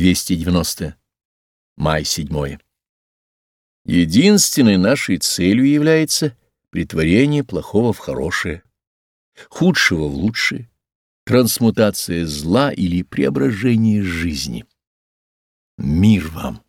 290. Май 7. Единственной нашей целью является притворение плохого в хорошее, худшего в лучшее, трансмутация зла или преображение жизни. Мир вам!